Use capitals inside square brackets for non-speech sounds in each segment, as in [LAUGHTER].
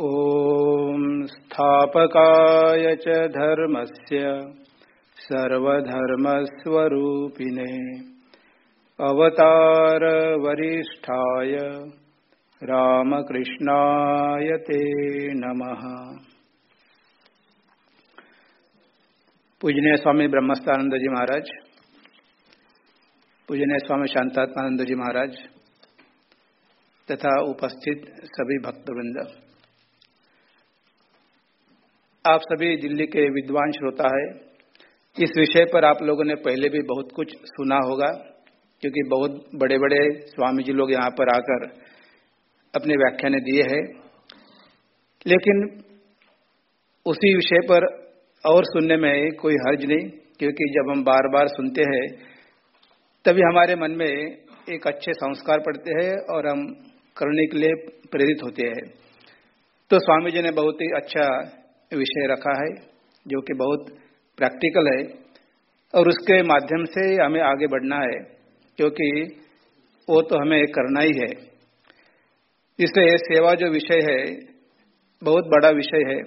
ॐ स्थापकाय च धर्मस्य सर्वधर्मस्वरूपिणे अवतारवरिष्ठाय रामकृष्णाय ते नमः। पूजनीय स्वामी ब्रह्मस्थानंद जी महाराज, पूजनीय स्वामी शांतात्मानंद जी महाराज, तथा उपस्थित सभी भक्तवृंद। आप सभी दिल्ली के विद्वान श्रोता है। इस विषय पर आप लोगों ने पहले भी बहुत कुछ सुना होगा, क्योंकि बहुत बड़े बड़े स्वामी जी लोग यहाँ पर आकर अपने व्याख्यान दिए हैं। लेकिन उसी विषय पर और सुनने में कोई हर्ज नहीं, क्योंकि जब हम बार बार सुनते हैं, तभी हमारे मन में एक अच्छे संस्कार पड़ते हैं और हम करने के लिए प्रेरित होते हैं। तो स्वामी जी ने बहुत ही अच्छा विषय रखा है, जो कि बहुत प्रैक्टिकल है, और उसके माध्यम से हमें आगे बढ़ना है, क्योंकि वो तो हमें करना ही है। इसलिए सेवा जो विषय है, बहुत बड़ा विषय है,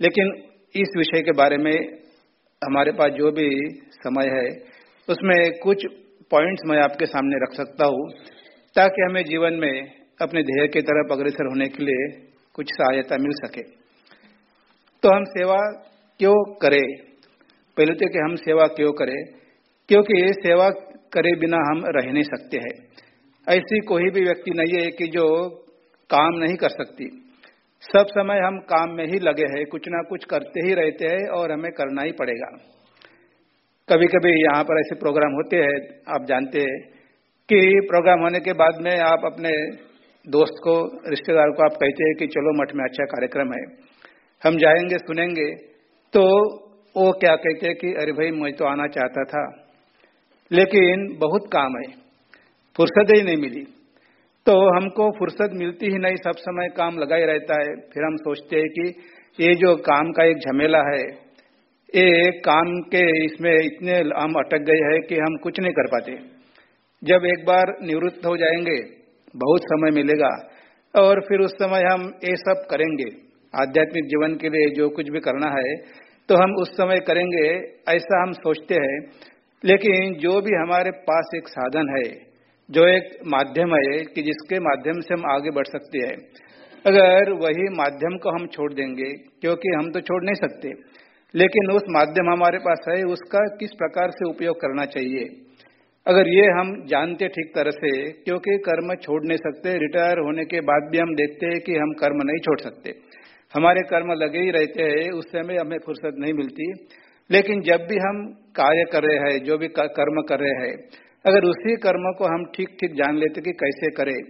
लेकिन इस विषय के बारे में हमारे पास जो भी समय है, उसमें कुछ पॉइंट्स मैं आपके सामने रख सकता हूँ, ताकि हमें जीवन में अपने ध्येय की तरफ़ अग्रसर होने के लिए कुछ सहायता मिल सके। तो हम सेवा क्यों करें? पहले तो कि हम सेवा क्यों करें? क्योंकि सेवा करे बिना हम रह नहीं सकते हैं। ऐसी कोई भी व्यक्ति नहीं है कि जो काम नहीं कर सकती। सब समय हम काम में ही लगे हैं, कुछ ना कुछ करते ही रहते हैं और हमें करना ही पड़ेगा। कभी कभी यहाँ पर ऐसे प्रोग्राम होते हैं, आप जानते हैं कि प्रोग्राम होने के बाद में आप अपने दोस्त को, रिश्तेदार को आप कहते हैं कि चलो मठ में अच्छा कार्यक्रम है। हम जाएँगे, सुनेंगे। तो वो क्या कहते कि, अरे भाई, मैं तो आना चाहता था। लेकिन बहुत काम है। फुर्सत ही नहीं मिली। तो हमको फुर्सत मिलती ही नहीं, सब समय काम लगा ही रहता है। फिर हम सोचते हैं कि ये जो काम का एक झमेला है, ये काम के इसमें इतने हम अटक गए हैं कि हम कुछ नहीं कर पाते। जब एक बार निवृत्त हो जाएँगे, बहुत समय मिलेगा और फिर उस समय हम ये सब करेंगे। आध्यात्मिक जीवन के लिए जो कुछ भी करना है तो हम उस समय करेंगे ऐसा हम सोचते हैं। लेकिन जो भी हमारे पास एक साधन है, जो एक माध्यम है कि जिसके माध्यम से हम आगे बढ़ सकते हैं, अगर वही माध्यम को हम छोड़ देंगे, क्योंकि हम तो छोड़ नहीं सकते, लेकिन उस माध्यम हमारे पास है, उसका किस प्रकार से उपयोग करना चाहिए? अगर ये हम जानते ठीक तरह से, क्योंकि कर्म छोड़ नहीं सकते, रिटायर होने के बाद भी हम देखते हैं कि हम कर्म नहीं छोड़ सकते। हमारे कर्म लगे ही रहते हैं, उस समय हमें फुर्सत नहीं मिलती। लेकिन जब भी हम कार्य कर रहे हैं, जो भी कर्म कर रहे हैं, अगर उसी कर्म को हम ठीक ठीक जान लेते कि कैसे करें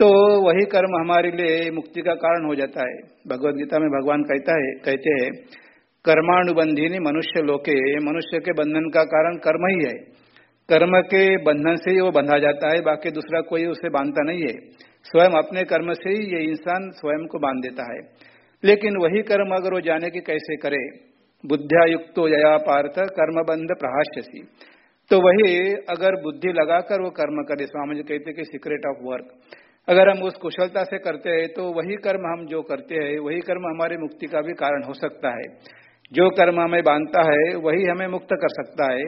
तो वही कर्म हमारे लिए मुक्ति का कारण हो जाता है। भगवत गीता में भगवान कहता है, कहते हैं कर्मानुबंधी मनुष्य लोके, मनुष्य के बंधन का कारण कर्म ही है। कर्म के बंधन से ही वो बंधा जाता है, बाकी दूसरा कोई उसे बांधता नहीं है। स्वयं अपने कर्म से ही ये इंसान स्वयं को बाँध देता है। लेकिन वही कर्म अगर वो जाने की कैसे करे। बुद्धिया युक्तो यया पार्थ कर्म बंध प्रहाष्यसी तो वही अगर बुद्धि लगाकर वो कर्म करे, स्वामी जी कहते कि सीक्रेट ऑफ़ वर्क अगर हम उस कुशलता से करते हैं तो वही कर्म हम जो करते हैं, वही कर्म हमारी मुक्ति का भी कारण हो सकता है। जो कर्म हमें बांधता है, वही हमें मुक्त कर सकता है।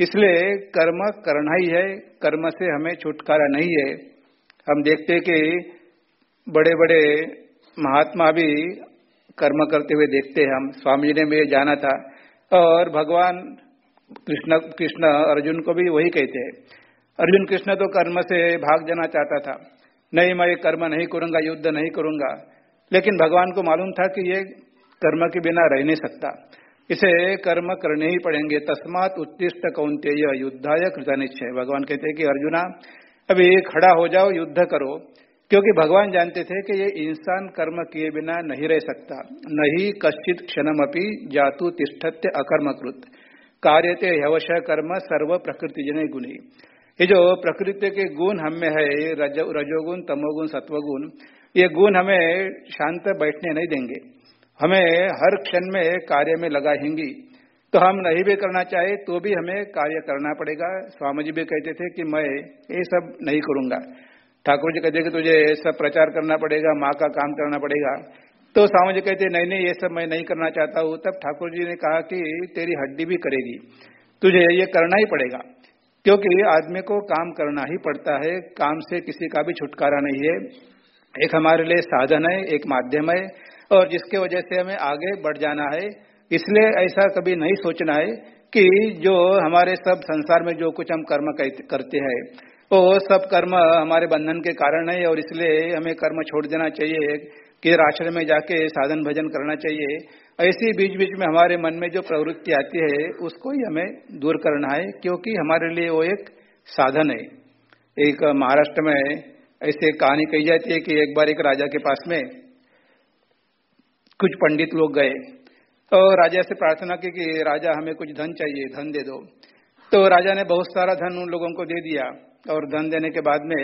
इसलिए कर्म करना ही है कर्म से हमें छुटकारा नहीं है। हम देखते कि बड़े बड़े महात्मा भी कर्म करते हुए देखते हैं हम। स्वामी जी ने भी जाना था। और भगवान कृष्ण कृष्ण अर्जुन को भी वही कहते हैं। अर्जुन कृष्ण तो कर्म से भाग जाना चाहता था। नहीं, मैं कर्म नहीं करूँगा, युद्ध नहीं करूँगा। लेकिन भगवान को मालूम था कि ये कर्म के बिना रह नहीं सकता। इसे कर्म करने ही पड़ेंगे। तस्मात उत्तिष्ट कौंतेय युद्धाय कृतनिश्चय। भगवान कहते हैं कि अर्जुना, अभी खड़ा हो जाओ, युद्ध करो। क्योंकि भगवान जानते थे कि ये इंसान कर्म किए बिना नहीं रह सकता। नहीं कश्चित क्षणम अपनी जातु तिष्ठत्य अकर्मकृत। कार्यते हवश कर्म सर्व प्रकृति जन गुणी। ये जो प्रकृति के गुण हमें है रज, रजोगुण तमोगुण सत्वगुण ये गुण हमें शांत बैठने नहीं देंगे। हमें हर क्षण में कार्य में लगाएँगी। तो हम नहीं भी करना चाहे तो भी हमें कार्य करना पड़ेगा। स्वामी जी भी कहते थे कि मैं ये सब नहीं करूँगा। ठाकुर जी कहते कि तुझे सब प्रचार करना पड़ेगा, माँ का काम करना पड़ेगा। तो स्वामी जी कहते नहीं नहीं, ये सब मैं नहीं करना चाहता हूँ। तब ठाकुर जी ने कहा कि तेरी हड्डी भी करेगी, तुझे ये करना ही पड़ेगा, क्योंकि आदमी को काम करना ही पड़ता है, काम से किसी का भी छुटकारा नहीं है। एक हमारे लिए साधन है, एक माध्यम है, और जिसके वजह से हमें आगे बढ़ जाना है। इसलिए ऐसा कभी नहीं सोचना है कि जो हमारे सब संसार में जो कुछ हम कर्म करते हैं वो सब कर्म हमारे बंधन के कारण है और इसलिए हमें कर्म छोड़ देना चाहिए, कि आश्रम में जाके साधन भजन करना चाहिए। ऐसी बीच बीच में हमारे मन में जो प्रवृत्ति आती है, उसको ही हमें दूर करना है, क्योंकि हमारे लिए वो एक साधन है। एक महाराष्ट्र में ऐसे कहानी कही जाती है कि एक बार एक राजा के पास में कुछ पंडित लोग गए। और राजा से प्रार्थना की कि, राजा, हमें कुछ धन चाहिए, धन दे दो। तो राजा ने बहुत सारा धन उन लोगों को दे दिया। और धन देने के बाद में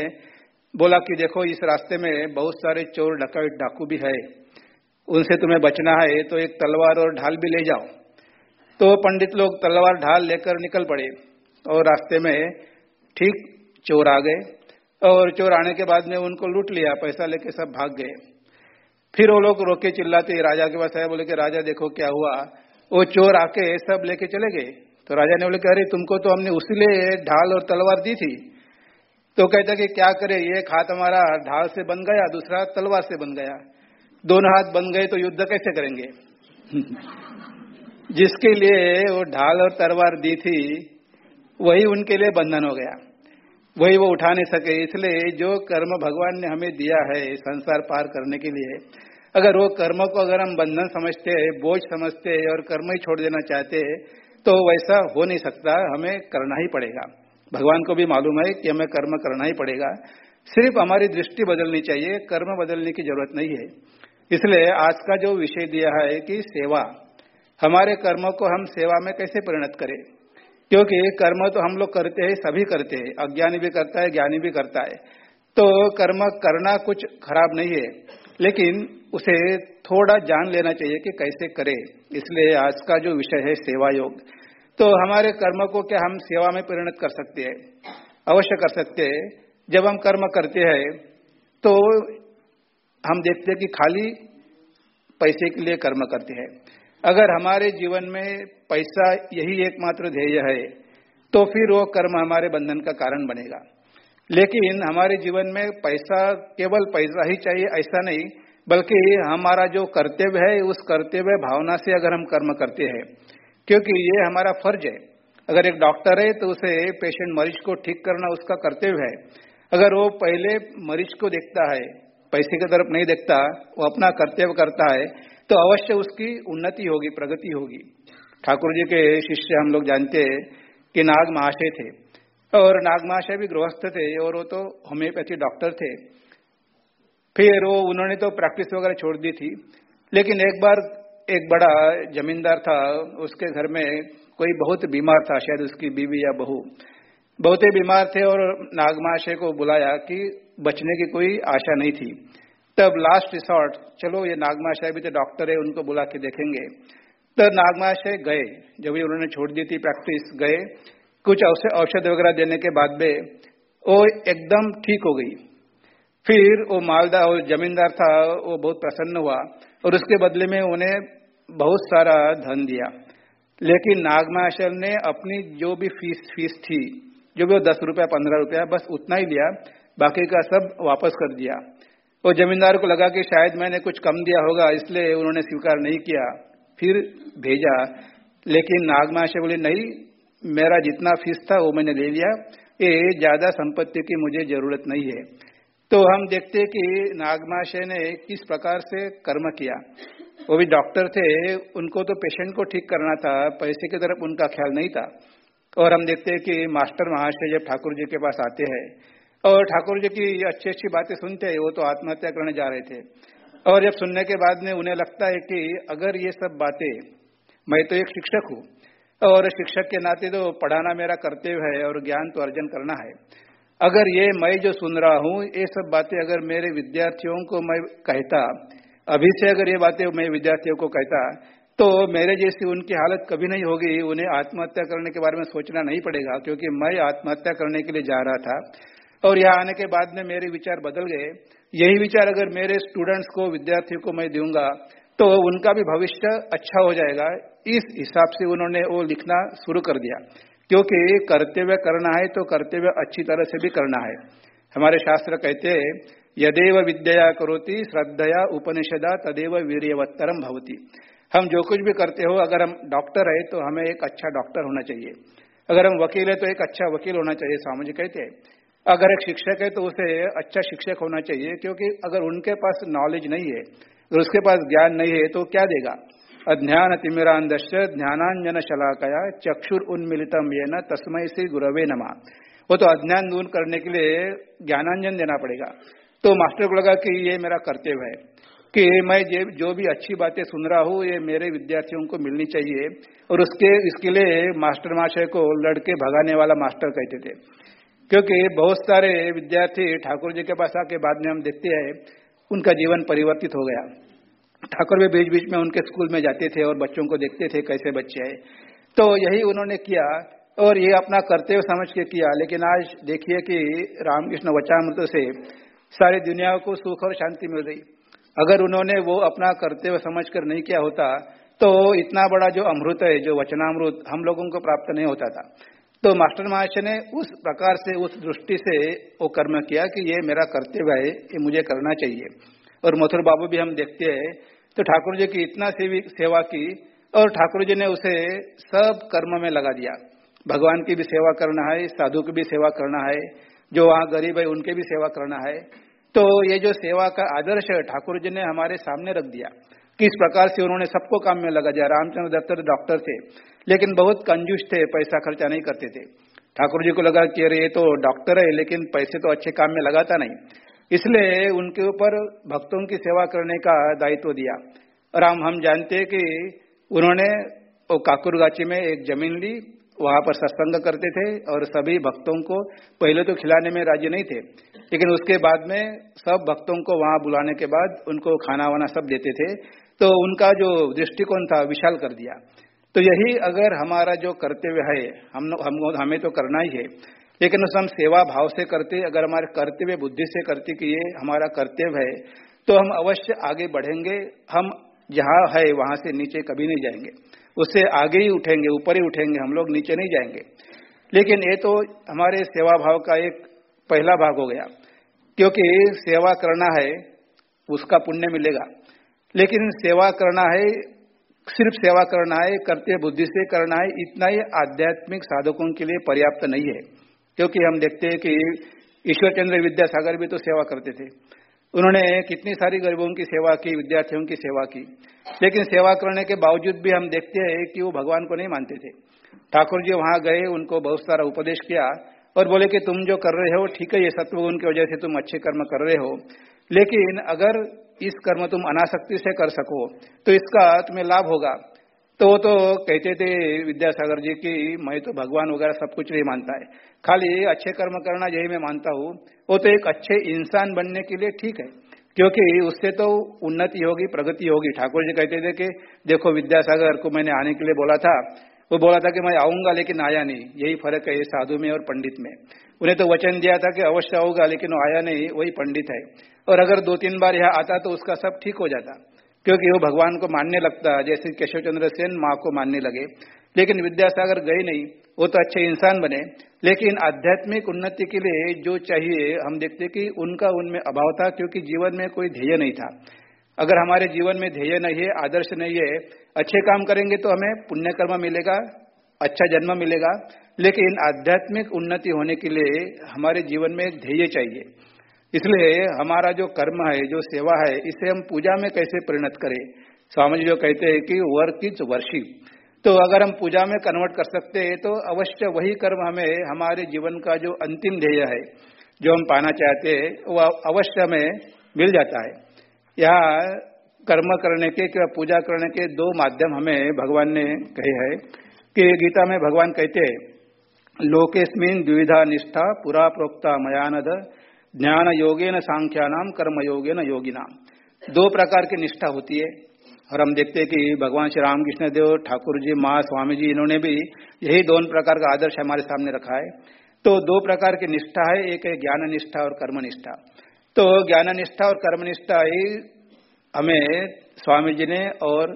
बोला कि देखो, इस रास्ते में बहुत सारे चोर डकैत डाकू भी है। उनसे तुम्हें बचना है तो एक तलवार और ढाल भी ले जाओ। तो पंडित लोग तलवार, ढाल लेकर निकल पड़े और रास्ते में ठीक चोर आ गए और चोर आने के बाद में उनको लूट लिया, पैसा लेके सब भाग गए। फिर वो लोग रोके, चिल्लाते, राजा के पास आए बोले कि राजा देखो क्या हुआ। वो चोर आके सब लेके चले गए। तो राजा ने बोले कि अरे, तुमको तो हमने उसी ढाल और तलवार दी थी। तो कहता कि क्या करे एक हाथ हमारा ढाल से बन गया, दूसरा तलवार से बन गया। दोनों हाथ बन गए तो युद्ध कैसे करेंगे? [LAUGHS] जिसके लिए वो ढाल और तलवार दी थी, वही उनके लिए बंधन हो गया। वही वो उठा नहीं सके, इसलिए जो कर्म भगवान ने हमें दिया है संसार पार करने के लिए, अगर वो कर्म को अगर हम बंधन समझते हैं बोझ समझते हैं और कर्म ही छोड़ देना चाहते हैं तो वैसा हो नहीं सकता, हमें करना ही पड़ेगा। भगवान को भी मालूम है कि हमें कर्म करना ही पड़ेगा। सिर्फ़ हमारी दृष्टि बदलनी चाहिए, कर्म बदलने की ज़रूरत नहीं है। इसलिए आज का जो विषय दिया है कि सेवा, हमारे कर्मों को हम सेवा में कैसे परिणत करें? क्योंकि कर्म तो हम लोग करते हैं, सभी करते हैं। अज्ञानी भी करता है, ज्ञानी भी करता है। तो कर्म करना कुछ खराब नहीं है, लेकिन उसे थोड़ा जान लेना चाहिए कि कैसे करे। इसलिए आज का जो विषय है सेवा योग। तो हमारे कर्म को क्या हम सेवा में परिणत कर सकते हैं? अवश्य कर सकते हैं। जब हम कर्म करते हैं तो हम देखते हैं कि खाली पैसे के लिए कर्म करते हैं। अगर हमारे जीवन में पैसा यही एकमात्र ध्येय है तो फिर वो कर्म हमारे बंधन का कारण बनेगा। लेकिन हमारे जीवन में पैसा केवल पैसा ही चाहिए, ऐसा नहीं, बल्कि हमारा जो कर्तव्य है, उस कर्तव्य भावना से अगर हम कर्म करते हैं क्योंकि ये हमारा फ़र्ज़ है। अगर एक डॉक्टर है तो उसे पेशेंट मरीज़ को ठीक करना उसका कर्तव्य है। अगर वो पहले मरीज़ को देखता है, पैसे की तरफ़ नहीं देखता, वो अपना कर्तव्य करता है तो अवश्य उसकी उन्नति होगी, प्रगति होगी। ठाकुर जी के शिष्य हम लोग जानते हैं कि नाग महाशय थे। और नाग महाशय भी गृहस्थ थे और वो तो होम्योपैथी डॉक्टर थे। फिर वो उन्होंने तो प्रैक्टिस वगैरह छोड़ दी थी। लेकिन एक बार एक बड़ा जमींदार था, उसके घर में कोई बहुत बीमार था, शायद उसकी बीवी या बहू। बहुत ही बीमार थे और नागमाशय को बुलाया कि बचने की कोई आशा नहीं थी। तब लास्ट रिसोर्ट चलो ये नागमाशय भी तो डॉक्टर है, उनको बुला के देखेंगे। तब नागमाशय गए, जब भी उन्होंने छोड़ दी थी प्रैक्टिस गए। कुछ औषध वगैरह देने के बाद में वो एकदम ठीक हो गई। फिर वो मालदा, वो जमींदार था, वो बहुत प्रसन्न हुआ और उसके बदले में उन्हें बहुत सारा धन दिया। लेकिन नागमाशय ने अपनी जो भी फ़ीस फ़ीस थी, जो भी दस रुपया, पंद्रह रुपया, बस उतना ही लिया, बाकी का सब वापस कर दिया। और जमींदार को लगा कि शायद मैंने कुछ कम दिया होगा, इसलिए उन्होंने स्वीकार नहीं किया, फिर भेजा। लेकिन नागमा से बोले, नहीं, मेरा जितना फ़ीस था वो मैंने ले लिया, ये ज़्यादा संपत्ति की मुझे ज़रूरत नहीं है। तो हम देखते कि नागमाशय ने किस प्रकार से कर्म किया। वो भी डॉक्टर थे, उनको तो पेशेंट को ठीक करना था पैसे की तरफ़ उनका ख्याल नहीं था। और हम देखते हैं कि मास्टर महाशय जब ठाकुर जी के पास आते हैं, और ठाकुर जी की अच्छी अच्छी बातें सुनते हैं, वो तो आत्महत्या करने जा रहे थे। और जब सुनने के बाद में उन्हें लगता है कि अगर ये सब बातें, मैं तो एक शिक्षक हूँ, और शिक्षक के नाते तो पढ़ाना मेरा कर्तव्य है और ज्ञान तो अर्जन करना है। अगर ये मैं जो सुन रहा हूँ, ये सब बातें अगर मेरे विद्यार्थियों को मैं कहता अभी से अगर ये बातें मैं विद्यार्थियों को कहता तो मेरे जैसी उनकी हालत कभी नहीं होगी, उन्हें आत्महत्या करने के बारे में सोचना नहीं पड़ेगा, क्योंकि मैं आत्महत्या करने के लिए जा रहा था। और यहाँ आने के बाद में मेरे विचार बदल गए। यही विचार अगर मेरे स्टूडेंट्स को, विद्यार्थियों को मैं दूँगा तो उनका भी भविष्य अच्छा हो जाएगा। इस हिसाब से उन्होंने वो लिखना शुरू कर दिया। क्योंकि कर्तव्य करना है तो कर्तव्य अच्छी तरह से भी करना है। हमारे शास्त्र कहते हैं यदेव विद्या करोती, श्रद्धया, उपनिषदा तदेव वीरवत्तरम भवती। हम जो कुछ भी करते हो, अगर हम डॉक्टर है तो हमें एक अच्छा डॉक्टर होना चाहिए। अगर हम वकील है तो एक अच्छा वकील होना चाहिए स्वामी जी कहते हैं। अगर एक शिक्षक है तो उसे अच्छा शिक्षक होना चाहिए, क्योंकि अगर उनके पास नॉलेज नहीं है, अगर उसके पास ज्ञान नहीं है तो क्या देगा? अज्ञान तिमिरांदश ज्ञानांजन शलाकया चक्षुर उन्मिलितम ये न तस्मय से गुरवे नमा। वो तो अज्ञान दूर करने के लिए ज्ञानांजन देना पड़ेगा। तो मास्टर को लगा कि ये मेरा कर्तव्य है कि मैं जो भी अच्छी बातें सुन रहा हूँ, ये मेरे विद्यार्थियों को मिलनी चाहिए। और उसके, इसके लिए मास्टर महाशय को लड़के भगाने वाला मास्टर कहते थे। क्योंकि बहुत सारे विद्यार्थी ठाकुर जी के पास आके बाद में हम देखते हैं, उनका जीवन परिवर्तित हो गया। ठाकुर भी बीच बीच में उनके स्कूल में जाते थे और बच्चों को देखते थे कैसे बच्चे हैं। तो यही उन्होंने किया और ये अपना कर्तव्य समझ के किया। लेकिन आज देखिए कि रामकृष्ण वचामृत से सारी दुनिया को सुख और शांति मिल रही अगर उन्होंने वो अपना कर्तव्य समझ कर नहीं किया होता तो इतना बड़ा जो अमृत है, जो वचनामृत, हम लोगों को प्राप्त नहीं होता था। तो मास्टर महाशय ने उस प्रकार से, उस दृष्टि से वो कर्म किया कि ये मेरा कर्तव्य है, ये मुझे करना चाहिए। और मथुर बाबू भी हम देखते हैं तो ठाकुर जी की इतना सेवा की और ठाकुर जी ने उसे सब कर्म में लगा दिया। भगवान की भी सेवा करना है, साधु की भी सेवा करना है जो वहाँ गरीब है, उनके भी सेवा करना है। तो ये जो सेवा का आदर्श है, ठाकुर जी ने हमारे सामने रख दिया। किस प्रकार से उन्होंने सबको काम में लगा दिया, रामचंद्र दत्त डॉक्टर थे, लेकिन बहुत कंजूस थे, पैसा खर्चा नहीं करते थे। ठाकुर जी को लगा कि अरे, ये तो डॉक्टर है, लेकिन पैसे तो अच्छे काम में लगाता नहीं। इसलिए उनके ऊपर भक्तों की सेवा करने का दायित्व दिया। और हम हम जानते हैं कि उन्होंने काकुरगाची में एक ज़मीन ली वहाँ पर सत्संग करते थे और सभी भक्तों को पहले तो खिलाने में राज़ी नहीं थे लेकिन उसके बाद में सब भक्तों को वहाँ बुलाने के बाद उनको खाना वाना सब देते थे तो उनका जो दृष्टिकोण था विशाल कर दिया। तो यही अगर हमारा जो कर्तव्य है हम, हम हमें तो करना ही है लेकिन उस हम सेवा भाव से करते अगर हमारे कर्तव्य बुद्धि से करते कि ये हमारा कर्तव्य है तो हम अवश्य आगे बढ़ेंगे हम जहाँ है वहाँ से नीचे कभी नहीं जाएँगे। उससे आगे ही उठेंगे, ऊपर ही उठेंगे, हम लोग नीचे नहीं जाएँगे। लेकिन ये तो हमारे सेवा भाव का एक पहला भाग हो गया। क्योंकि सेवा करना है, उसका पुण्य मिलेगा। लेकिन सेवा करना है, सिर्फ़ सेवा करना है करते बुद्धि से करना है, इतना ही आध्यात्मिक साधकों के लिए पर्याप्त नहीं है। क्योंकि हम देखते हैं कि ईश्वर चंद्र विद्यासागर भी तो सेवा करते थे। उन्होंने कितनी सारी गरीबों की सेवा की, विद्यार्थियों की सेवा की। लेकिन सेवा करने के बावजूद भी हम देखते हैं कि वो भगवान को नहीं मानते थे। ठाकुर जी वहाँ गए, उनको बहुत सारा उपदेश किया और बोले कि तुम जो कर रहे हो, ठीक है, ये सत्वगुण की वजह से तुम अच्छे कर्म कर रहे हो। लेकिन अगर इस कर्म तुम अनासक्ति से कर सको तो इसका तुम्हें लाभ होगा। तो वो तो कहते थे विद्यासागर जी की मैं तो भगवान वगैरह सब कुछ नहीं मानता है। खाली अच्छे कर्म करना यही मैं मानता हूँ। वो तो एक अच्छे इंसान बनने के लिए ठीक है, क्योंकि उससे तो उन्नति होगी, प्रगति होगी। ठाकुर जी कहते थे कि देखो विद्यासागर को मैंने आने के लिए बोला था। वो बोला था कि मैं आऊँगा लेकिन आया नहीं। यही फ़र्क है साधु में और पंडित में। उन्हें तो वचन दिया था कि अवश्य आऊँगा, लेकिन वो आया नहीं, वही पंडित है। और अगर दो तीन बार यहाँ आता तो उसका सब ठीक हो जाता। क्योंकि वो भगवान को मानने लगता है, जैसे केशव चंद्र सेन माँ को मानने लगे। लेकिन विद्यासागर गए नहीं, वो तो अच्छे इंसान बने। लेकिन आध्यात्मिक उन्नति के लिए जो चाहिए, हम देखते कि उनका उनमें अभाव था, क्योंकि जीवन में कोई ध्येय नहीं था। अगर हमारे जीवन में ध्येय नहीं है, आदर्श नहीं है, अच्छे काम करेंगे तो हमें पुण्य कर्म मिलेगा अच्छा जन्म मिलेगा। लेकिन आध्यात्मिक उन्नति होने के लिए हमारे जीवन में ध्येय चाहिए। इसलिए हमारा जो कर्म है, जो सेवा है, इसे हम पूजा में कैसे परिणत करें? स्वामी जी जो कहते हैं कि वर्क इज़ वर्शिप तो अगर हम पूजा में कन्वर्ट कर सकते हैं तो अवश्य वही कर्म हमें हमारे जीवन का जो अंतिम ध्येय है, जो हम पाना चाहते हैं, वो अवश्य हमें मिल जाता है। यहाँ कर्म करने के, क्या पूजा करने के दो माध्यम हमें भगवान ने कहे है कि गीता में भगवान कहते हैं, लोकेस्मिन द्विविधा निष्ठा पुरा प्रोक्ता मयानद। ज्ञान योगे न सांख्या सांख्यानाम कर्म योगे न योगी नाम दो प्रकार की निष्ठा होती है। और हम देखते हैं कि भगवान श्री रामकृष्ण देव ठाकुर जी माँ स्वामी जी इन्होंने भी यही दोनों प्रकार का आदर्श हमारे सामने रखा है। तो दो प्रकार की निष्ठा है, एक है ज्ञान निष्ठा और कर्म निष्ठा। तो ज्ञान निष्ठा और कर्मनिष्ठा ही हमें स्वामी जी ने और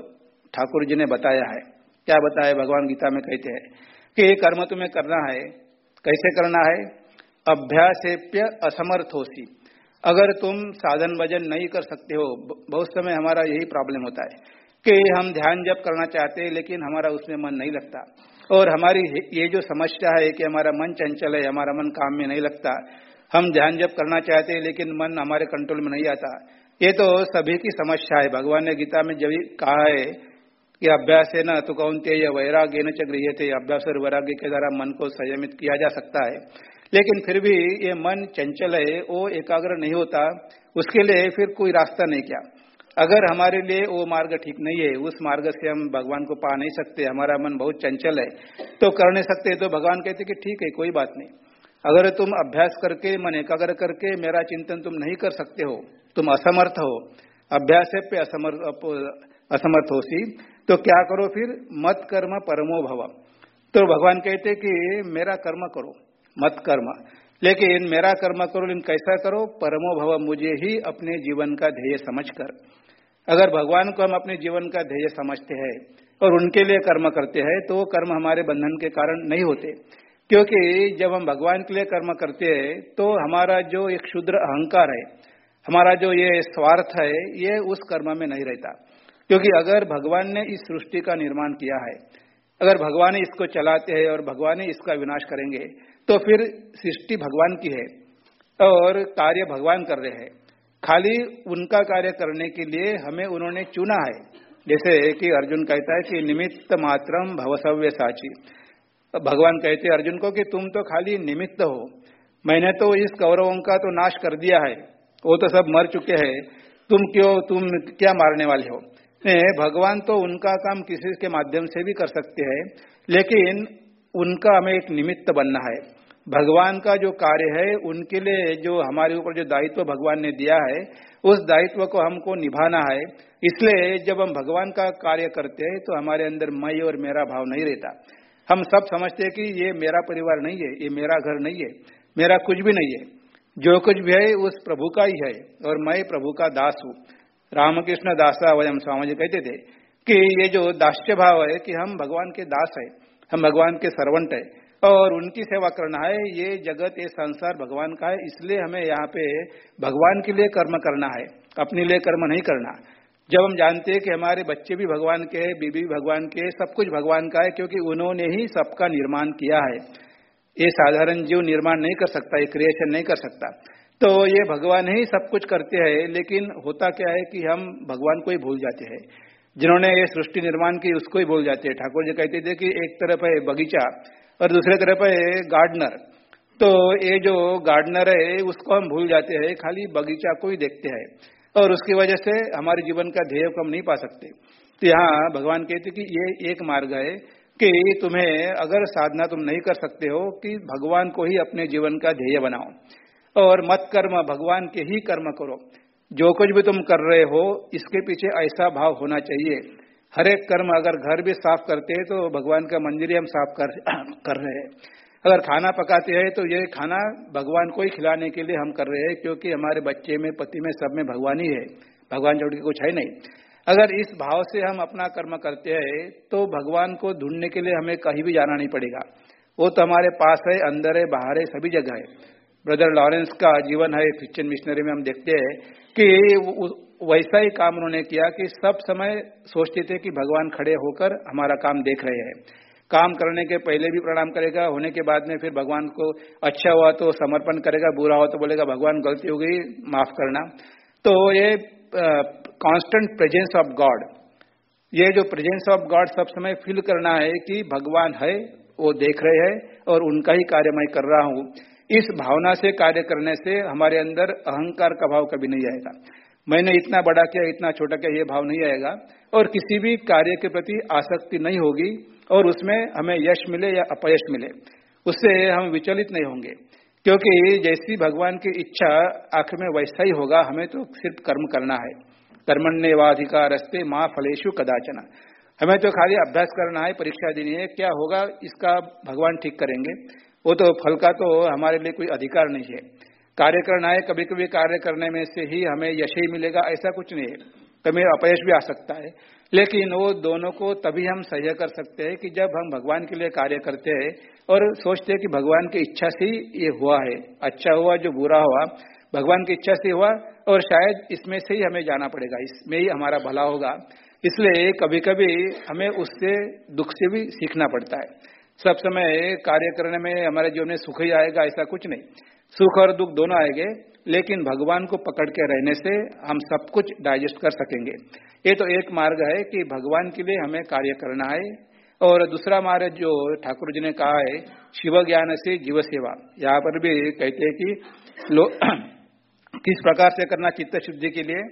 ठाकुर जी ने बताया है। क्या बताया? भगवान गीता में कहते हैं कि कर्म तुम्हें करना है। कैसे करना है? अभ्यासेप्य असमर्थोसी अगर तुम साधन भजन नहीं कर सकते हो बहुत समय हमारा यही प्रॉब्लम होता है कि हम ध्यान जब करना चाहते हैं, लेकिन हमारा उसमें मन नहीं लगता। और हमारी ये जो समस्या है कि हमारा मन चंचल है, हमारा मन काम में नहीं लगता। हम ध्यान जब करना चाहते हैं, लेकिन मन हमारे कंट्रोल में नहीं आता। ये तो सभी की समस्या है। भगवान ने गीता में जब कहा है कि अभ्यास है ना तो कौनते या वैराग्य न चक्रिय थे अभ्यास और वैराग्य के द्वारा मन को संयमित किया जा सकता है। लेकिन फिर भी ये मन चंचल है, वो एकाग्र नहीं होता, उसके लिए फिर कोई रास्ता नहीं क्या। अगर हमारे लिए वो मार्ग ठीक नहीं है, उस मार्ग से हम भगवान को पा नहीं सकते, हमारा मन बहुत चंचल है तो कर नहीं सकते तो भगवान कहते कि ठीक है, कोई बात नहीं। अगर तुम अभ्यास करके, मन एकाग्र करके मेरा चिंतन तुम नहीं कर सकते हो, तुम असमर्थ हो, अभ्यास पे असमर्थ असमर्थ हो सी तो क्या करो फिर? मत कर्म परमो भव। तो भगवान कहते कि मेरा कर्म करो। मत कर्म। लेकिन मेरा कर्म करो, लेकिन कैसा करो, परमो भव मुझे ही अपने जीवन का ध्येय समझकर। अगर भगवान को हम अपने जीवन का ध्येय समझते हैं और उनके लिए कर्म करते हैं तो कर्म हमारे बंधन के कारण नहीं होते। क्योंकि जब हम भगवान के लिए कर्म करते हैं तो हमारा जो एक क्षुद्र अहंकार है, हमारा जो ये स्वार्थ है, ये उस कर्म में नहीं रहता। क्योंकि अगर भगवान ने इस सृष्टि का निर्माण किया है, अगर भगवान इसको चलाते हैं और भगवान ही इसका विनाश करेंगे तो फिर सृष्टि भगवान की है और कार्य भगवान कर रहे हैं। खाली उनका कार्य करने के लिए हमें उन्होंने चुना है। जैसे कि अर्जुन कहता है कि निमित्त मात्रम भवसव्य साची। भगवान कहते हैं, अर्जुन को कि तुम तो खाली निमित्त हो। मैंने तो इस कौरवों का तो नाश कर दिया है। वो तो सब मर चुके हैं। तुम क्यों, तुम क्या मारने वाले हो? भगवान तो उनका काम किसी के माध्यम से भी कर सकते हैं, लेकिन उनका हमें एक निमित्त बनना है। भगवान का जो कार्य है, उनके लिए जो हमारे ऊपर जो दायित्व भगवान ने दिया है, उस दायित्व को हमको निभाना है। इसलिए जब हम भगवान का कार्य करते हैं तो हमारे अंदर मई और मेरा भाव नहीं रहता। हम सब समझते हैं कि ये मेरा परिवार नहीं है, ये मेरा घर नहीं है, मेरा कुछ भी नहीं है। जो कुछ भी है, उस प्रभु का ही है, और मैं प्रभु का दास हूँ। रामकृष्ण दासा वयम स्वामी जी कहते थे कि ये जो दास्य भाव है कि हम भगवान के दास है। हम भगवान के सर्वंट है। और उनकी सेवा करना है, ये जगत, ये संसार भगवान का है, इसलिए हमें यहाँ पे भगवान के लिए कर्म करना है, अपने लिए कर्म नहीं करना। जब हम जानते हैं कि हमारे बच्चे भी भगवान के हैं, बीबी भी भगवान के हैं, सब कुछ भगवान का है, क्योंकि उन्होंने ही सबका निर्माण किया है। ये साधारण जीव निर्माण नहीं कर सकता, ये क्रिएशन नहीं कर सकता। तो ये भगवान ही सब कुछ करते हैं, लेकिन होता क्या है कि हम भगवान को ही भूल जाते हैं। जिन्होंने ये सृष्टि निर्माण की, उसको ही भूल जाते हैं। ठाकुर जी कहते थे कि एक तरफ़ है बगीचा और दूसरे तरफ़ है गार्डनर। तो ये जो गार्डनर है, उसको हम भूल जाते हैं, खाली बगीचा को ही देखते हैं। और उसकी वजह से हमारे जीवन का ध्येय को हम नहीं पा सकते। तो यहाँ भगवान कहते कि ये एक मार्ग है कि तुम्हें अगर साधना तुम नहीं कर सकते हो, कि भगवान को ही अपने जीवन का ध्येय बनाओ। और मत कर्म, भगवान के ही कर्म करो। जो कुछ भी तुम कर रहे हो, इसके पीछे ऐसा भाव होना चाहिए। हर एक कर्म अगर घर भी साफ़ करते हैं तो भगवान का मंदिर हम साफ़ कर [CLEARS THROAT] कर रहे हैं। अगर खाना पकाते हैं तो ये खाना भगवान को ही खिलाने के लिए हम कर रहे हैं, क्योंकि हमारे बच्चे में, पति में सब में भगवान ही है। भगवान जोड़ के कुछ है नहीं। अगर इस भाव से हम अपना कर्म करते हैं तो भगवान को ढूँढने के लिए हमें कहीं भी जाना नहीं पड़ेगा। वो तो हमारे पास है, अंदर है, बाहर है, सभी जगह है। ब्रदर लॉरेंस का जीवन है क्रिश्चियन मिशनरी में हम देखते हैं कि वैसा ही काम उन्होंने किया कि सब समय सोचते थे कि भगवान खड़े होकर हमारा काम देख रहे हैं। काम करने के पहले भी प्रणाम करेगा, होने के बाद में फिर भगवान को अच्छा हुआ तो समर्पण करेगा, बुरा हुआ तो बोलेगा, भगवान गलती हो गई, माफ़ करना। तो ये कांस्टेंट प्रेजेंस ऑफ़ गॉड ये जो प्रेजेंस ऑफ़ गॉड सब समय फील करना है कि भगवान है, वो देख रहे हैं और उनका ही कार्य मैं कर रहा हूँ। इस भावना से कार्य करने से हमारे अंदर अहंकार का भाव कभी नहीं आएगा। मैंने इतना बड़ा किया, इतना छोटा किया, ये भाव नहीं आएगा। और किसी भी कार्य के प्रति आसक्ति नहीं होगी और उसमें हमें यश मिले या अपयश मिले, उससे हम विचलित नहीं होंगे। क्योंकि जैसी भगवान की इच्छा आखिर में वैसा ही होगा, हमें तो सिर्फ़ कर्म करना है। कर्मण्यवाधिकार रस्ते माँ फलेशु कदाचना। हमें तो खाली अभ्यास करना है, परीक्षा देनी है, क्या होगा, इसका भगवान ठीक करेंगे। वो तो फल का तो हमारे लिए कोई अधिकार नहीं है। कार्य करना है कभी कभी कार्य करने में से ही हमें यश ही मिलेगा, ऐसा कुछ नहीं है। कभी अपयश भी आ सकता है। लेकिन वो दोनों को तभी हम सह्य कर सकते हैं कि जब हम भगवान के लिए कार्य करते हैं और सोचते हैं कि भगवान की इच्छा से ये हुआ है। अच्छा हुआ जो बुरा हुआ, भगवान की इच्छा से हुआ और शायद इसमें से ही हमें जाना पड़ेगा, इसमें ही हमारा भला होगा। इसलिए कभी कभी हमें उससे दुख से भी सीखना पड़ता है। सब समय कार्य करने में हमारे जीवन में सुख ही आएगा, ऐसा कुछ नहीं। सुख और दुख दोनों आएँगे, लेकिन भगवान को पकड़ के रहने से हम सब कुछ डाइजेस्ट कर सकेंगे। ये तो एक मार्ग है कि भगवान के लिए हमें कार्य करना है। और दूसरा मार्ग जो ठाकुर जी ने कहा है, शिव ज्ञान से जीव सेवा। यहाँ पर भी कहते हैं कि लो [CLEARS THROAT] किस प्रकार से करना चित्त शुद्धि के लिए।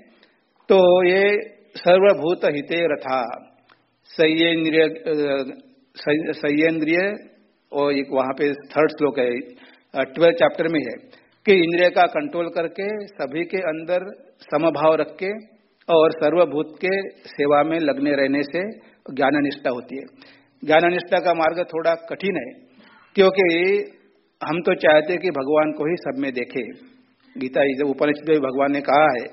तो ये सर्वभूत हिते रथा संयेन्द्रिय संयेन्द्रिय और एक वहाँ पे थर्ड श्लोक है ट्वेल्थ चैप्टर में है, कि इंद्रिय का कंट्रोल करके सभी के अंदर समभाव रख के और सर्वभूत के सेवा में लगने रहने से ज्ञान निष्ठा होती है। ज्ञान निष्ठा का मार्ग थोड़ा कठिन है, क्योंकि हम तो चाहते कि भगवान को ही सब में देखे। गीता उपनिषद में भगवान ने कहा है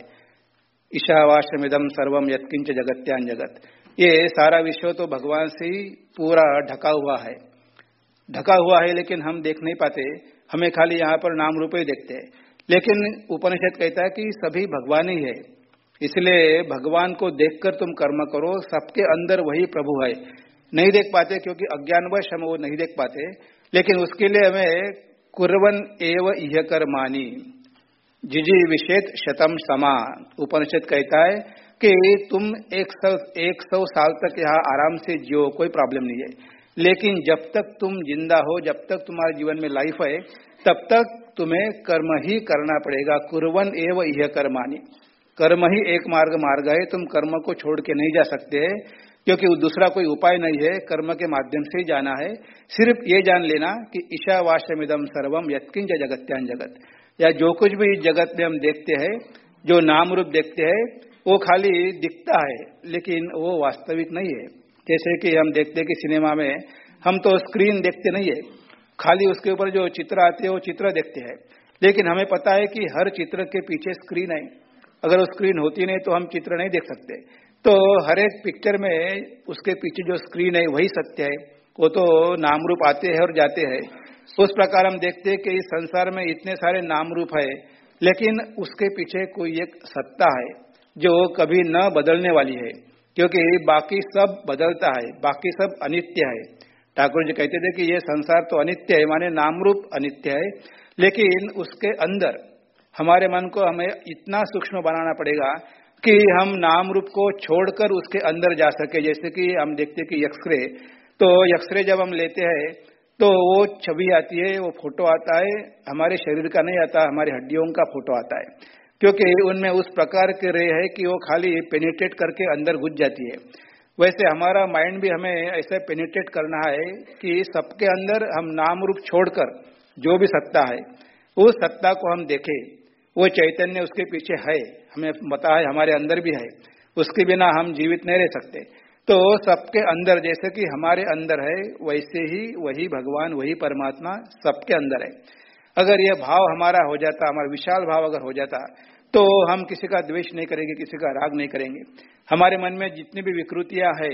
ईशावाश्रमिदम सर्वम यत्किंच जगत्यान जगत। ये सारा विश्व तो भगवान से ही पूरा ढका हुआ है। ढका हुआ है लेकिन हम देख नहीं पाते। हमें खाली यहाँ पर नाम रूप ही देखते हैं। लेकिन उपनिषद कहता है कि सभी भगवान ही है। इसलिए भगवान को देखकर तुम कर्म करो, सबके अंदर वही प्रभु है। नहीं देख पाते क्योंकि अज्ञानवश हम वो नहीं देख पाते। लेकिन उसके लिए हमें कुरवन एव इह कर मानी जिजी विषेद शतम समा। उपनिषद कहता है कि तुम एक सौ एक सौ साल तक यहाँ आराम से जियो, कोई प्रॉब्लम नहीं है। लेकिन जब तक तुम ज़िंदा हो, जब तक तुम्हारे जीवन में लाइफ है तब तक तुम्हें कर्म ही करना पड़ेगा। कुरवन एव यह कर्मानी कर्म ही एक मार्ग मार्ग है। तुम कर्म को छोड़ के नहीं जा सकते है, क्योंकि दूसरा कोई उपाय नहीं है। कर्म के माध्यम से ही जाना है। सिर्फ़ ये जान लेना कि ईशावाश्यमिदम सर्वम यत्किंच जगत्यान जगत। या जो कुछ भी इस जगत में हम देखते हैं, जो नाम रूप देखते हैं वो खाली दिखता है, लेकिन वो वास्तविक नहीं है। जैसे कि हम देखते कि सिनेमा में हम तो स्क्रीन देखते नहीं है। खाली उसके ऊपर जो चित्र आते हैं, वो चित्र देखते हैं। लेकिन हमें पता है कि हर चित्र के पीछे स्क्रीन है। अगर वो स्क्रीन होती नहीं तो हम चित्र नहीं देख सकते। तो हर एक पिक्चर में उसके पीछे जो स्क्रीन है, वही सत्य है। वो तो नाम रूप आते हैं और जाते हैं। उस प्रकार हम देखते हैं कि इस संसार में इतने सारे नाम रूप है, लेकिन उसके पीछे कोई एक सत्ता है। जो कभी न बदलने वाली है, क्योंकि बाकी सब बदलता है, बाकी सब अनित्य है। ठाकुर जी कहते थे कि ये संसार तो अनित्य है, माने नाम रूप अनित्य है, लेकिन उसके अंदर हमारे मन को हमें इतना सूक्ष्म बनाना पड़ेगा कि हम नाम रूप को छोड़कर उसके अंदर जा सके। जैसे कि हम देखते कि यक्सरे तो यक्सरे जब हम लेते हैं तो वो छवि आती है, वो फ़ोटो आता है, हमारे शरीर का नहीं आता, हमारी हड्डियों का फ़ोटो आता है। क्योंकि उनमें उस प्रकार के रे है कि वो खाली पेनिट्रेट करके अंदर घुस जाती है। वैसे हमारा माइंड भी हमें ऐसे पेनिट्रेट करना है कि सबके अंदर हम नाम रूप छोड़कर जो भी सत्ता है, उस सत्ता को हम देखें। वो चैतन्य उसके पीछे है, हमें पता है, हमारे अंदर भी है। उसके बिना हम जीवित नहीं रह सकते। तो सबके अंदर, जैसे कि हमारे अंदर है, वैसे ही वही भगवान, वही परमात्मा सबके अंदर है। अगर यह भाव हमारा हो जाता, हमारा विशाल भाव अगर हो जाता तो हम किसी का द्वेष नहीं करेंगे, किसी का राग नहीं करेंगे। हमारे मन में जितनी भी विकृतियाँ है,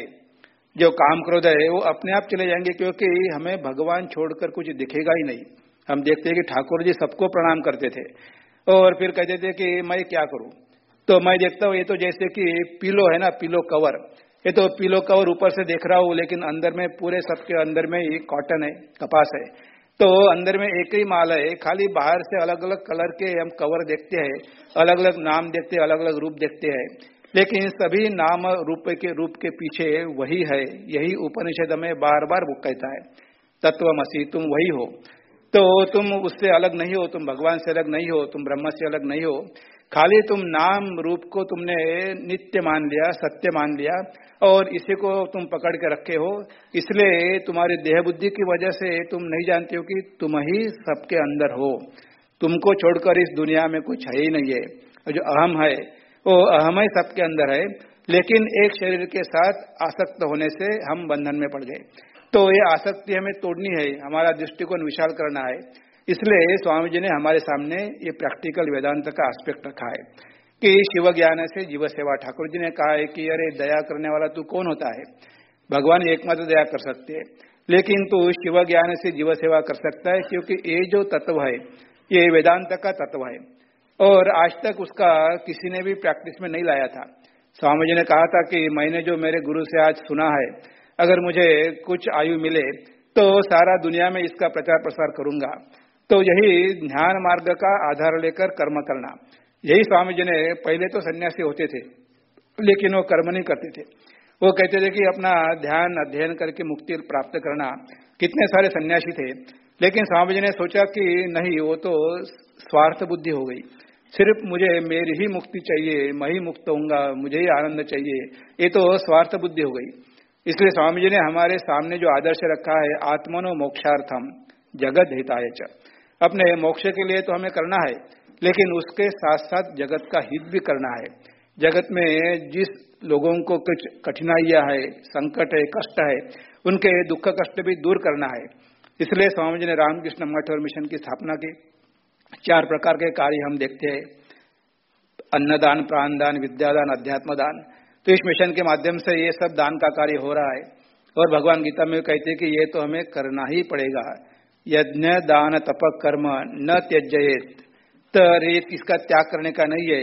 जो काम क्रोध है, वो अपने आप चले जाएँगे, क्योंकि हमें भगवान छोड़कर कुछ दिखेगा ही नहीं। हम देखते हैं कि ठाकुर जी सबको प्रणाम करते थे, और फिर कहते थे कि मैं क्या करूँ? तो मैं देखता हूँ, ये तो जैसे कि पीलो है ना, पीलो कवर। ये तो पीलो कवर ऊपर से देख रहा हूँ, लेकिन अंदर में, पूरे सबके अंदर में ही कॉटन है, कपास है। तो अंदर में एक ही माल है, खाली बाहर से अलग अलग कलर के हम कवर देखते हैं अलग अलग नाम देखते हैं अलग अलग रूप देखते हैं। लेकिन सभी नाम रूप के रूप के पीछे वही है, यही उपनिषद में बार बार वो कहता है, तत्वमसी, तुम वही हो। तो तुम उससे अलग नहीं हो, तुम भगवान से अलग नहीं हो, तुम ब्रह्म से अलग नहीं हो। खाली तुम नाम रूप को तुमने नित्य मान लिया, सत्य मान लिया, और इसी को तुम पकड़ के रखे हो। इसलिए तुम्हारी देह बुद्धि की वजह से तुम नहीं जानते हो कि तुम ही सबके अंदर हो। तुमको छोड़कर इस दुनिया में कुछ है ही नहीं है। और जो अहम है, वो अहम ही सबके अंदर है। लेकिन एक शरीर के साथ आसक्त होने से हम बंधन में पड़ गए। तो ये आसक्ति हमें तोड़नी है। हमारा दृष्टिकोण विशाल करना है। इसलिए स्वामी जी ने हमारे सामने ये प्रैक्टिकल वेदांत का एस्पेक्ट रखा है कि शिव ज्ञान से जीव सेवा ठाकुर जी ने कहा है कि अरे दया करने वाला तू कौन होता है? भगवान एकमात्र दया कर सकते हैं। लेकिन तू शिव ज्ञान से जीव सेवा कर सकता है क्योंकि ये जो तत्व है, ये वेदांत का तत्व है। और आज तक उसका किसी ने भी प्रैक्टिस में नहीं लाया था। स्वामी जी ने कहा था कि मैंने जो मेरे गुरु से आज सुना है, अगर मुझे कुछ आयु मिले तो सारा दुनिया में इसका प्रचार प्रसार करूँगा। तो यही ध्यान मार्ग का आधार लेकर कर्म करना। यही स्वामी जी ने पहले तो सन्यासी होते थे, लेकिन वो कर्म नहीं करते थे। वो कहते थे कि अपना ध्यान, अध्ययन करके मुक्ति प्राप्त करना। कितने सारे सन्यासी थे, लेकिन स्वामी जी ने सोचा कि नहीं, वो तो स्वार्थ बुद्धि हो गई। सिर्फ़ मुझे मेरी ही मुक्ति चाहिए, मैं ही मुक्त होऊँगा, मुझे ही आनंद चाहिए, ये तो स्वार्थ बुद्धि हो गई। इसलिए स्वामी जी ने हमारे सामने जो आदर्श रखा है, आत्मनो मोक्षार्थम जगत हिताय अपने मोक्ष के लिए तो हमें करना है, लेकिन उसके साथ साथ जगत का हित भी करना है। जगत में जिस लोगों को कुछ कठिनाइयाँ है, संकट है, कष्ट है, उनके दुख कष्ट भी दूर करना है। इसलिए स्वामी जी ने रामकृष्ण मठ और मिशन की स्थापना की। चार प्रकार के कार्य हम देखते हैं। अन्नदान, प्राणदान, विद्यादान अध्यात्म दान तो इस मिशन के माध्यम से ये सब दान का कार्य हो रहा है। और भगवान गीता में कहते हैं कि ये तो हमें करना ही पड़ेगा। यज्ञ, दान, तप, कर्म न त्यजेत तर ये इसका त्याग करने का नहीं है।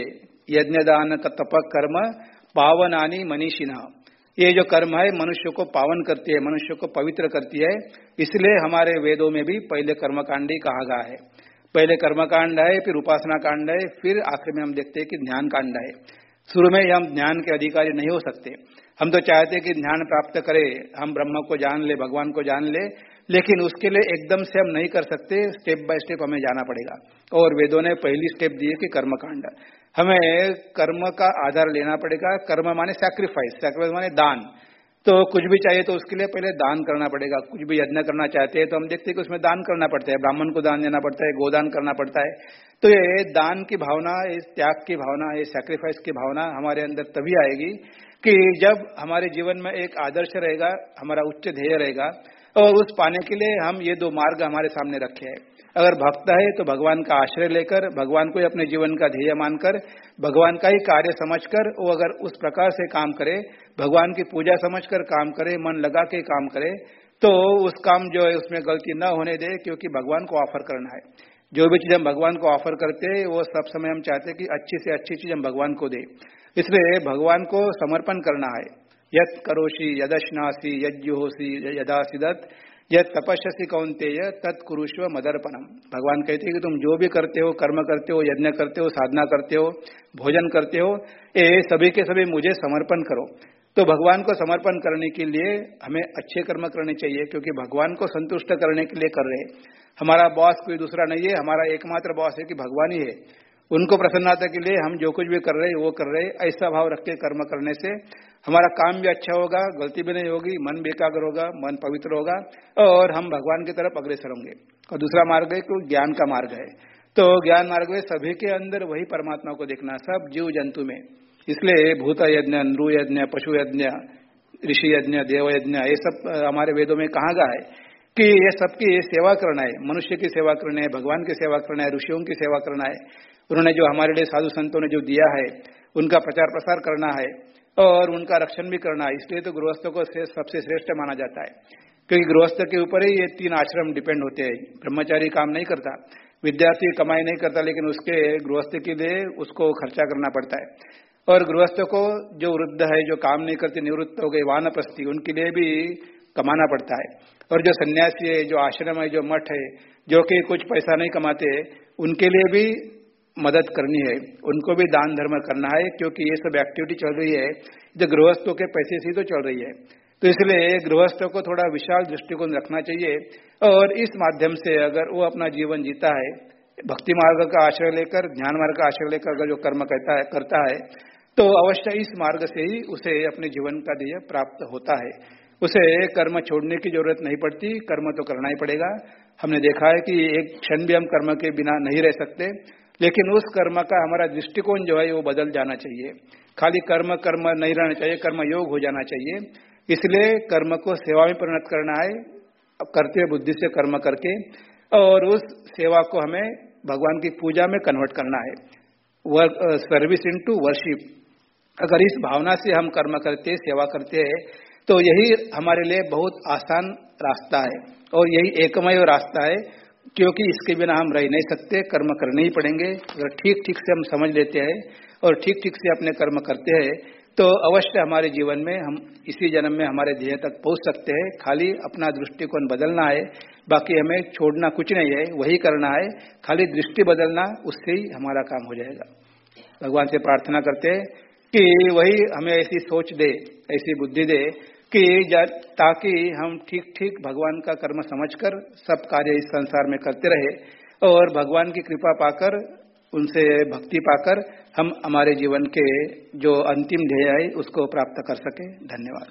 यज्ञ, दान तप, कर्म, पावनानी मनीषिना। ये जो कर्म है, मनुष्य को पावन करती है, मनुष्य को पवित्र करती है। इसलिए हमारे वेदों में भी पहले कर्मकांड ही कहा गया है। पहले कर्मकांड है, फिर उपासना कांड है, फिर आखिर में हम देखते हैं कि ध्यान कांड है। शुरू में हम ज्ञान के अधिकारी नहीं हो सकते। हम तो चाहते कि ध्यान प्राप्त करें। हम ब्रह्म को जान ले, भगवान को जान ले लेकिन उसके लिए एकदम से हम नहीं कर सकते स्टेप बाय स्टेप हमें जाना पड़ेगा। और वेदों ने पहली स्टेप दी है कि कर्मकांड। हमें कर्म का आधार लेना पड़ेगा। कर्म माने सैक्रिफाइस सैक्रिफाइस माने दान। तो कुछ भी चाहिए तो उसके लिए पहले दान करना पड़ेगा। कुछ भी यज्ञ करना चाहते हैं तो हम देखते हैं कि उसमें दान करना पड़ता है। ब्राह्मण को दान देना पड़ता है, गोदान करना पड़ता है। तो ये दान की भावना इस त्याग की भावना, ये सैक्रिफाइस की भावना हमारे अंदर तभी आएगी कि जब हमारे जीवन में एक आदर्श रहेगा, हमारा उच्च ध्येय रहेगा और उस पाने के लिए हम ये दो मार्ग हमारे सामने रखे हैं। अगर भक्त है तो भगवान का आश्रय लेकर, भगवान को ही अपने जीवन का ध्येय मानकर, भगवान का ही कार्य समझकर, वो अगर उस प्रकार से काम करे, भगवान की पूजा समझकर काम करे, मन लगा के काम करे तो उस काम जो है उसमें गलती न होने दे, क्योंकि भगवान को ऑफ़र करना है। जो भी चीज़ हम भगवान को ऑफ़र करते हैं, वो सब समय हम चाहते हैं कि अच्छी से अच्छी चीज़ हम भगवान को दे। इसलिए भगवान को समर्पण करना है। यत करोषि यदश्नासी, यज्जुहोसी यदासिदत यद तपस्यसी कौनतेय तत्कुरुष्व मदर्पणम। भगवान कहते हैं कि तुम जो भी करते हो, कर्म करते हो, यज्ञ करते हो, साधना करते हो, भोजन करते हो ये सभी के सभी मुझे समर्पण करो। तो भगवान को समर्पण करने के लिए हमें अच्छे कर्म करने चाहिए, क्योंकि भगवान को संतुष्ट करने के लिए कर रहे हमारा बॉस कोई दूसरा नहीं है, हमारा एकमात्र बॉस है कि भगवान ही है। उनको प्रसन्नता के लिए हम जो कुछ भी कर रहे वो कर रहे ऐसा भाव रख के कर्म करने से हमारा काम भी अच्छा होगा, गलती भी नहीं होगी, मन भी एकाग्र होगा, मन पवित्र होगा और हम भगवान की तरफ़ अग्रसर होंगे। और दूसरा मार्ग है ज्ञान का मार्ग है। तो ज्ञान मार्ग में सभी के अंदर वही परमात्मा को देखना, सब जीव जंतु में। इसलिए भूत यज्ञ, नृ यज्ञ, पशु यज्ञ, ऋषि यज्ञ, देव यज्ञ, ये सब हमारे वेदों में कहा गया है कि ये सबकी सेवा करना है। मनुष्य की सेवा करना है, भगवान की सेवा करना है, ऋषियों की सेवा करना है। उन्होंने जो हमारे लिए साधु संतों ने जो दिया है, उनका प्रचार प्रसार करना है। और उनका रक्षण भी करना इसलिए तो गृहस्थों को सबसे श्रेष्ठ माना जाता है। क्योंकि गृहस्थ के ऊपर ही ये तीन आश्रम डिपेंड होते हैं। ब्रह्मचारी काम नहीं करता, विद्यार्थी कमाई नहीं करता, लेकिन उसके गृहस्थ के लिए उसको खर्चा करना पड़ता है। और गृहस्थ को जो वृद्ध है, जो काम नहीं करते, निवृत्त हो गए, वानप्रस्थी, उनके लिए भी कमाना पड़ता है। और जो सन्यासी है, जो आश्रम है, जो मठ है, जो कि कुछ पैसा नहीं कमाते, उनके लिए भी मदद करनी है, उनको भी दान धर्म करना है, क्योंकि ये सब एक्टिविटी चल रही है। जो गृहस्थों के पैसे से तो चल रही है। तो इसलिए गृहस्थों को थोड़ा विशाल दृष्टिकोण रखना चाहिए, और इस माध्यम से अगर वो अपना जीवन जीता है, भक्ति मार्ग का आश्रय लेकर ध्यान मार्ग का आश्रय लेकर अगर जो कर्म करता है करता है तो अवश्य इस मार्ग से ही उसे अपने जीवन का ध्येय प्राप्त होता है। उसे कर्म छोड़ने की ज़रूरत नहीं पड़ती, कर्म तो करना ही पड़ेगा। हमने देखा है कि एक क्षण भी हम कर्म के बिना नहीं रह सकते। लेकिन उस कर्म का हमारा दृष्टिकोण जो है वो बदल जाना चाहिए। खाली कर्म कर्म नहीं रहना चाहिए, कर्म योग हो जाना चाहिए। इसलिए कर्म को सेवा में परिणत करना है कर्तव्य बुद्धि से कर्म करके, और उस सेवा को हमें भगवान की पूजा में कन्वर्ट करना है। वर्क सर्विस इनटू वर्शिप अगर इस भावना से हम कर्म करते, सेवा करते हैं तो यही हमारे लिए बहुत आसान रास्ता है, और यही एकमय रास्ता है। क्योंकि इसके बिना हम रह नहीं सकते, कर्म करने ही पड़ेंगे। अगर ठीक ठीक से हम समझ लेते हैं और ठीक ठीक से अपने कर्म करते हैं तो अवश्य हमारे जीवन में हम इसी जन्म में हमारे ध्येय तक पहुँच सकते हैं। खाली अपना दृष्टिकोण बदलना है, बाकी हमें छोड़ना कुछ नहीं है, वही करना है। खाली दृष्टि बदलना, उससे ही हमारा काम हो जाएगा। भगवान से प्रार्थना करते हैं कि वही हमें ऐसी सोच दे, ऐसी बुद्धि दे कि ताकि हम ठीक ठीक भगवान का कर्म समझकर सब कार्य इस संसार में करते रहे और भगवान की कृपा पाकर, उनसे भक्ति पाकर हम हमारे जीवन के जो अंतिम ध्येय है, उसको प्राप्त कर सके। धन्यवाद।